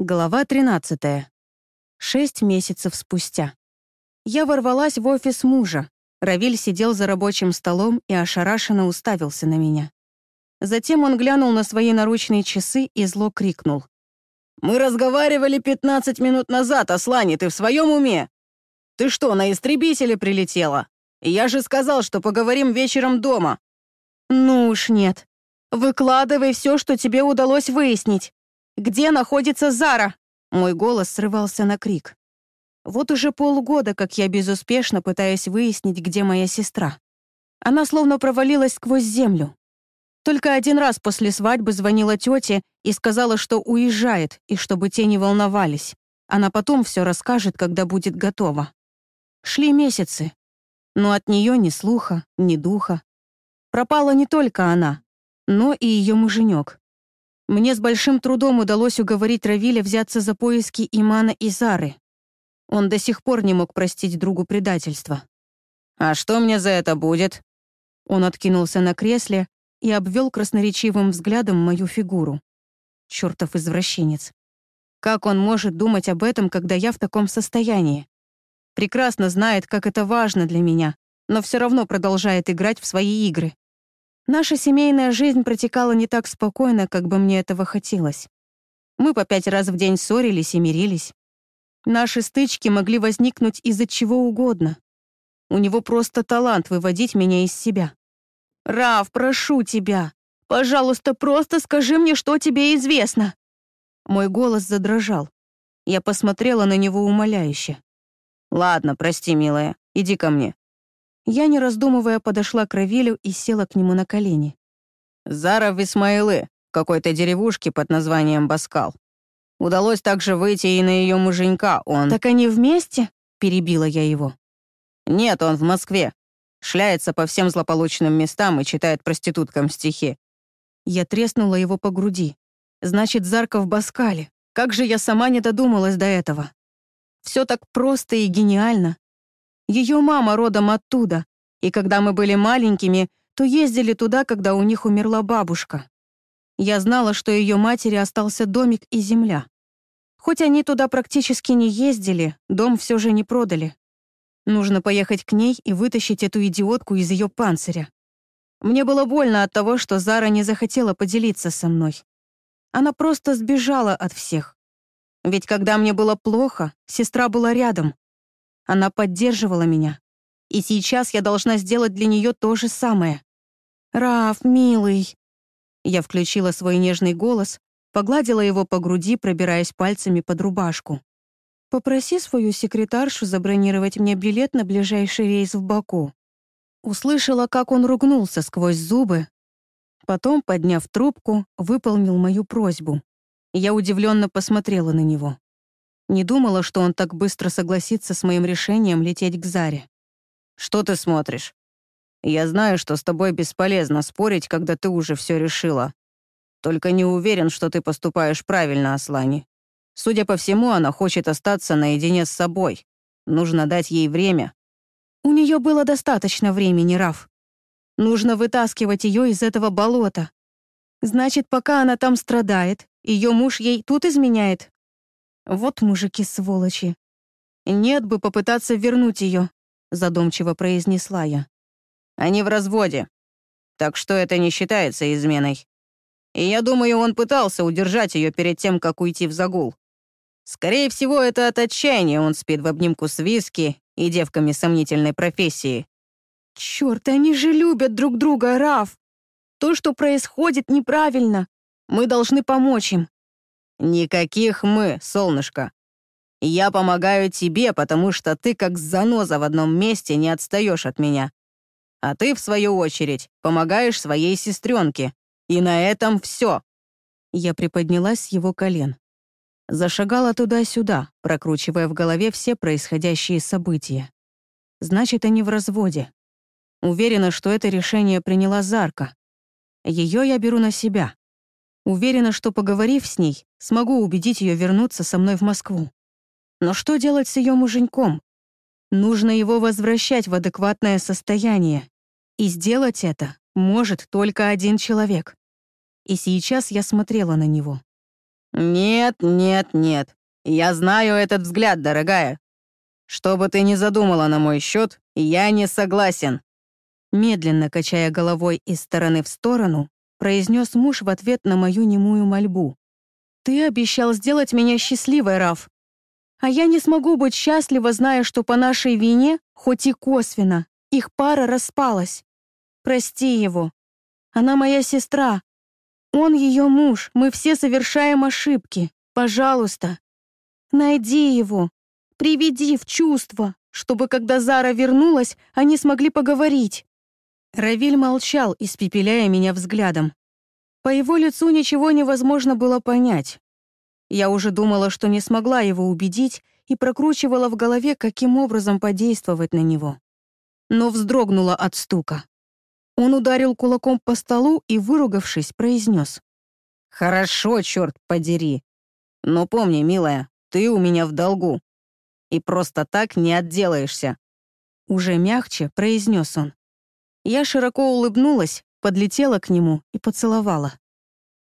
Глава 13. Шесть месяцев спустя. Я ворвалась в офис мужа. Равиль сидел за рабочим столом и ошарашенно уставился на меня. Затем он глянул на свои наручные часы и зло крикнул. «Мы разговаривали 15 минут назад, Аслани, ты в своем уме? Ты что, на истребителе прилетела? Я же сказал, что поговорим вечером дома». «Ну уж нет. Выкладывай все, что тебе удалось выяснить. Где находится Зара?» Мой голос срывался на крик. Вот уже полгода, как я безуспешно пытаюсь выяснить, где моя сестра. Она словно провалилась сквозь землю. Только один раз после свадьбы звонила тете и сказала, что уезжает, и чтобы те не волновались. Она потом все расскажет, когда будет готова. Шли месяцы, но от нее ни слуха, ни духа. Пропала не только она, но и ее муженек. Мне с большим трудом удалось уговорить Равиля взяться за поиски Имана и Зары. Он до сих пор не мог простить другу предательство. «А что мне за это будет?» Он откинулся на кресле и обвел красноречивым взглядом мою фигуру. Чёртов извращенец. Как он может думать об этом, когда я в таком состоянии? Прекрасно знает, как это важно для меня, но все равно продолжает играть в свои игры. Наша семейная жизнь протекала не так спокойно, как бы мне этого хотелось. Мы по пять раз в день ссорились и мирились. Наши стычки могли возникнуть из-за чего угодно. У него просто талант выводить меня из себя. «Раф, прошу тебя, пожалуйста, просто скажи мне, что тебе известно». Мой голос задрожал. Я посмотрела на него умоляюще. «Ладно, прости, милая, иди ко мне. Я, не раздумывая, подошла к Равилю и села к нему на колени. «Зара в Исмаилы, какой-то деревушке под названием Баскал. Удалось также выйти и на ее муженька, он...» «Так они вместе?» — перебила я его. «Нет, он в Москве. Шляется по всем злополучным местам и читает проституткам стихи». Я треснула его по груди. «Значит, Зарка в Баскале. Как же я сама не додумалась до этого?» Все так просто и гениально. Ее мама родом оттуда, и когда мы были маленькими, то ездили туда, когда у них умерла бабушка. Я знала, что ее матери остался домик и земля. Хоть они туда практически не ездили, дом все же не продали. Нужно поехать к ней и вытащить эту идиотку из ее панциря. Мне было больно от того, что Зара не захотела поделиться со мной. Она просто сбежала от всех. Ведь когда мне было плохо, сестра была рядом, она поддерживала меня. И сейчас я должна сделать для нее то же самое. «Раф, милый!» Я включила свой нежный голос, погладила его по груди, пробираясь пальцами под рубашку. «Попроси свою секретаршу забронировать мне билет на ближайший рейс в Баку». Услышала, как он ругнулся сквозь зубы. Потом, подняв трубку, выполнил мою просьбу. Я удивленно посмотрела на него. Не думала, что он так быстро согласится с моим решением лететь к Заре. «Что ты смотришь? Я знаю, что с тобой бесполезно спорить, когда ты уже все решила. Только не уверен, что ты поступаешь правильно, Аслани. Судя по всему, она хочет остаться наедине с собой. Нужно дать ей время». «У нее было достаточно времени, Раф. Нужно вытаскивать ее из этого болота. Значит, пока она там страдает, ее муж ей тут изменяет, вот мужики-сволочи. Нет бы попытаться вернуть ее, задумчиво произнесла я. Они в разводе. Так что это не считается изменой. И я думаю, он пытался удержать ее перед тем, как уйти в загул. Скорее всего, это от отчаяния он спит в обнимку с виски и девками сомнительной профессии. Черт, они же любят друг друга, Раф. То, что происходит, неправильно. Мы должны помочь им. «Никаких мы, солнышко. Я помогаю тебе, потому что ты как заноза в одном месте не отстаешь от меня. А ты, в свою очередь, помогаешь своей сестренке. И на этом все. Я приподнялась с его колен. Зашагала туда-сюда, прокручивая в голове все происходящие события. Значит, они в разводе. Уверена, что это решение приняла Зарка. Ее я беру на себя. Уверена, что, поговорив с ней, смогу убедить ее вернуться со мной в Москву. Но что делать с ее муженьком? Нужно его возвращать в адекватное состояние. И сделать это может только один человек. И сейчас я смотрела на него. «Нет, нет, нет. Я знаю этот взгляд, дорогая. Что бы ты ни задумала на мой счет, я не согласен». Медленно качая головой из стороны в сторону, произнес муж в ответ на мою немую мольбу. «Ты обещал сделать меня счастливой, Раф. А я не смогу быть счастлива, зная, что по нашей вине, хоть и косвенно, их пара распалась. Прости его. Она моя сестра. Он ее муж. Мы все совершаем ошибки. Пожалуйста. Найди его. Приведи в чувство, чтобы, когда Зара вернулась, они смогли поговорить. Равиль молчал, испепеляя меня взглядом. По его лицу ничего невозможно было понять. Я уже думала, что не смогла его убедить и прокручивала в голове, каким образом подействовать на него. Но вздрогнула от стука. Он ударил кулаком по столу и, выругавшись, произнес. «Хорошо, черт подери. Но помни, милая, ты у меня в долгу. И просто так не отделаешься». Уже мягче произнес он. Я широко улыбнулась, подлетела к нему и поцеловала.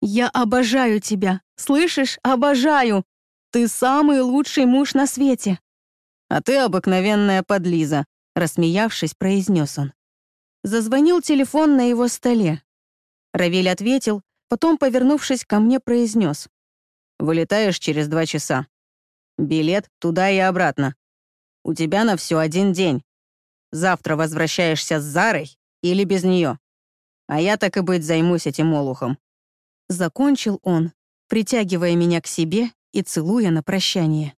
«Я обожаю тебя! Слышишь? Обожаю! Ты самый лучший муж на свете!» «А ты обыкновенная подлиза», — рассмеявшись, произнес он. Зазвонил телефон на его столе. Равиль ответил, потом, повернувшись ко мне, произнес. «Вылетаешь через два часа. Билет туда и обратно. У тебя на все один день. Завтра возвращаешься с Зарой или без нее. А я так и быть займусь этим олухом». Закончил он, притягивая меня к себе и целуя на прощание.